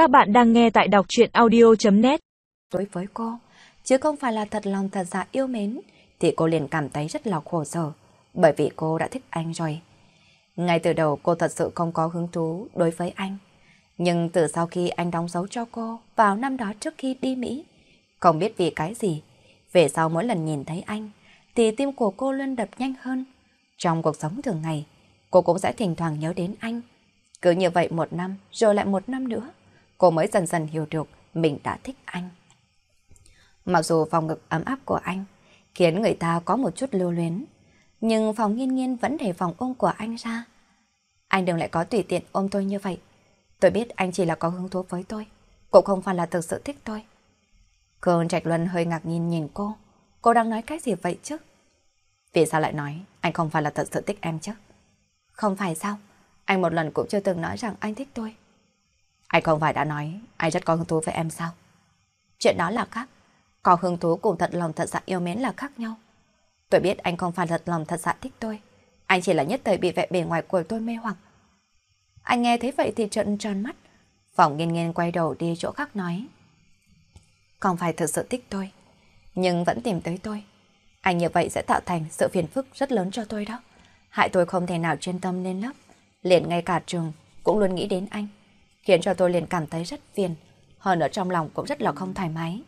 Các bạn đang nghe tại đọc chuyện audio.net Đối với cô, chứ không phải là thật lòng thật dạ yêu mến, thì cô liền cảm thấy rất là khổ sở, bởi vì cô đã thích anh rồi. Ngay từ đầu cô thật sự không có hứng thú đối với anh. Nhưng từ sau khi anh đóng dấu cho cô vào năm đó trước khi đi Mỹ, không biết vì cái gì, về sau mỗi lần nhìn thấy anh, thì tim của cô luôn đập nhanh hơn. Trong cuộc sống thường ngày, cô cũng sẽ thỉnh thoảng nhớ đến anh. Cứ như vậy một năm, rồi lại một năm nữa, cô mới dần dần hiểu được mình đã thích anh. Mặc dù phòng ngực ấm áp của anh khiến người ta có một chút lưu luyến, nhưng phòng nghiên nghiên vẫn để vòng ôm của anh ra. Anh đừng lại có tùy tiện ôm tôi như vậy. Tôi biết anh chỉ là có hứng thú với tôi, cũng không phải là thực sự thích tôi. Cơn Trạch Luân hơi ngạc nhiên nhìn cô. Cô đang nói cái gì vậy chứ? Vì sao lại nói anh không phải là thật sự thích em chứ? Không phải sao? Anh một lần cũng chưa từng nói rằng anh thích tôi. Anh không phải đã nói anh rất có hứng thú với em sao? Chuyện đó là khác. Có hứng thú cùng thật lòng thật dạ yêu mến là khác nhau. Tôi biết anh không phải thật lòng thật dạ thích tôi. Anh chỉ là nhất thời bị vẻ bề ngoài của tôi mê hoặc. Anh nghe thấy vậy thì trợn tròn mắt. Phòng nghiên nghiên quay đầu đi chỗ khác nói. Không phải thực sự thích tôi, nhưng vẫn tìm tới tôi. Anh như vậy sẽ tạo thành sự phiền phức rất lớn cho tôi đó. Hại tôi không thể nào chuyên tâm lên lớp. Liền ngay cả trường cũng luôn nghĩ đến anh. Khiến cho tôi liền cảm thấy rất phiền. Hơn ở trong lòng cũng rất là không thoải mái.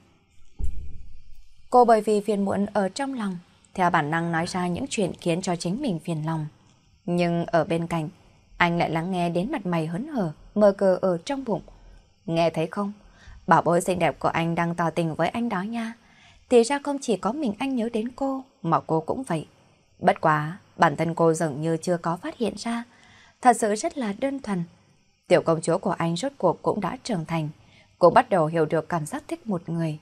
Cô bởi vì phiền muộn ở trong lòng, theo bản năng nói ra những chuyện khiến cho chính mình phiền lòng. Nhưng ở bên cạnh, anh lại lắng nghe đến mặt mày hớn hở, mơ cờ ở trong bụng. Nghe thấy không? Bảo bối xinh đẹp của anh đang tỏ tình với anh đó nha. Thì ra không chỉ có mình anh nhớ đến cô, mà cô cũng vậy. Bất quá, bản thân cô dường như chưa có phát hiện ra. Thật sự rất là đơn thuần. Tiểu công chúa của anh rốt cuộc cũng đã trưởng thành. cũng bắt đầu hiểu được cảm giác thích một người.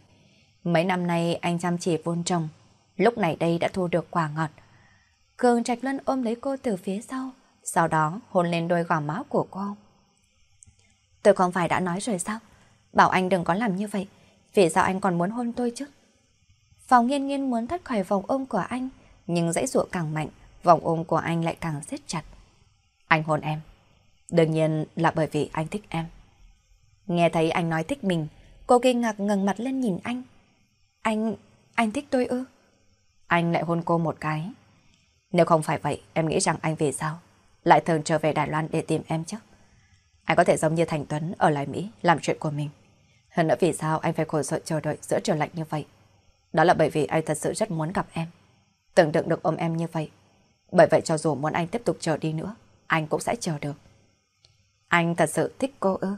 Mấy năm nay anh chăm chỉ vun trồng. Lúc này đây đã thu được quả ngọt. Cường Trạch Luân ôm lấy cô từ phía sau. Sau đó hôn lên đôi gò má của cô. Tôi không phải đã nói rồi sao? Bảo anh đừng có làm như vậy. Vì sao anh còn muốn hôn tôi chứ? Phòng nghiên nghiên muốn thoát khỏi vòng ôm của anh. Nhưng dãy ruộng càng mạnh, vòng ôm của anh lại càng siết chặt. Anh hôn em. Đương nhiên là bởi vì anh thích em. Nghe thấy anh nói thích mình, cô kinh ngạc ngẩng mặt lên nhìn anh. Anh... anh thích tôi ư? Anh lại hôn cô một cái. Nếu không phải vậy, em nghĩ rằng anh về sao? Lại thường trở về Đài Loan để tìm em chứ? Anh có thể giống như Thành Tuấn ở lại Mỹ làm chuyện của mình. Hơn nữa vì sao anh phải khổ sở chờ đợi giữa trời lạnh như vậy? Đó là bởi vì anh thật sự rất muốn gặp em. Tưởng tượng được ôm em như vậy. Bởi vậy cho dù muốn anh tiếp tục chờ đi nữa, anh cũng sẽ chờ được. Anh thật sự thích cô ư?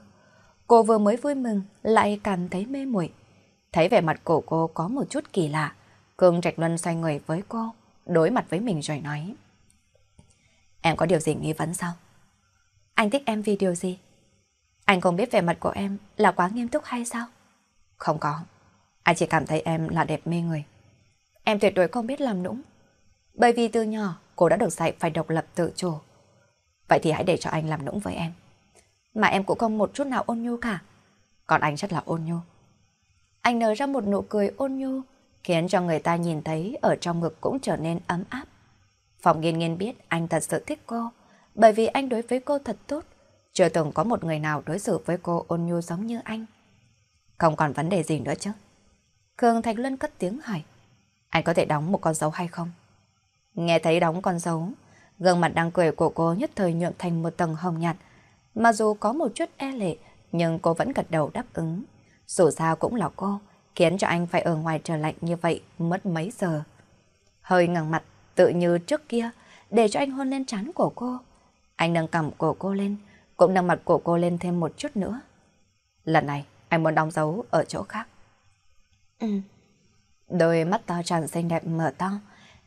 Cô vừa mới vui mừng, lại cảm thấy mê muội. Thấy vẻ mặt của cô có một chút kỳ lạ, Cương Trạch Luân xoay người với cô, đối mặt với mình rồi nói. Em có điều gì nghi vấn sao? Anh thích em vì điều gì? Anh không biết vẻ mặt của em là quá nghiêm túc hay sao? Không có. Anh chỉ cảm thấy em là đẹp mê người. Em tuyệt đối không biết làm nũng. Bởi vì từ nhỏ cô đã được dạy phải độc lập tự chủ. Vậy thì hãy để cho anh làm nũng với em. Mà em cũng không một chút nào ôn nhu cả. Còn anh rất là ôn nhu. Anh nở ra một nụ cười ôn nhu, khiến cho người ta nhìn thấy ở trong ngực cũng trở nên ấm áp. Phòng nghiên nghiên biết anh thật sự thích cô, bởi vì anh đối với cô thật tốt. Chưa từng có một người nào đối xử với cô ôn nhu giống như anh. Không còn vấn đề gì nữa chứ? Khương Thạch Luân cất tiếng hỏi. Anh có thể đóng một con dấu hay không? Nghe thấy đóng con dấu, gương mặt đang cười của cô nhất thời nhuộm thành một tầng hồng nhạt. Mà dù có một chút e lệ, nhưng cô vẫn gật đầu đáp ứng. Dù sao cũng là cô, khiến cho anh phải ở ngoài trời lạnh như vậy mất mấy giờ. Hơi ngẩng mặt, tự như trước kia, để cho anh hôn lên trán của cô. Anh nâng cằm của cô lên, cũng nâng mặt của cô lên thêm một chút nữa. Lần này, anh muốn đóng dấu ở chỗ khác. Ừ. Đôi mắt to tròn xinh đẹp mở to,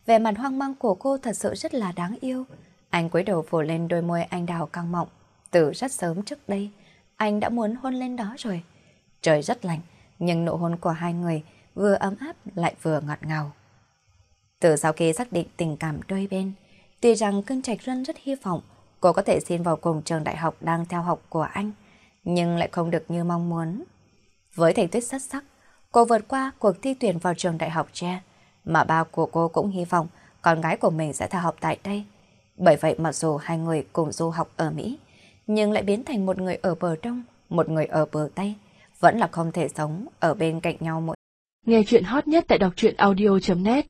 vẻ mặt hoang mang của cô thật sự rất là đáng yêu. Anh cúi đầu phủ lên đôi môi anh đào căng mọng. Từ rất sớm trước đây, anh đã muốn hôn lên đó rồi. Trời rất lạnh, nhưng nụ hôn của hai người vừa ấm áp lại vừa ngọt ngào. Từ sau khi xác định tình cảm đôi bên, tuy rằng Cưng Trạch Luân rất hy vọng cô có thể xin vào cùng trường đại học đang theo học của anh, nhưng lại không được như mong muốn. Với thành tích xuất sắc, cô vượt qua cuộc thi tuyển vào trường đại học tre, mà ba của cô cũng hy vọng con gái của mình sẽ theo học tại đây. Bởi vậy mặc dù hai người cùng du học ở Mỹ, nhưng lại biến thành một người ở bờ đông, một người ở bờ Tây, vẫn là không thể sống ở bên cạnh nhau mỗi. Nghe chuyện hot nhất tại đọc truyện audio.net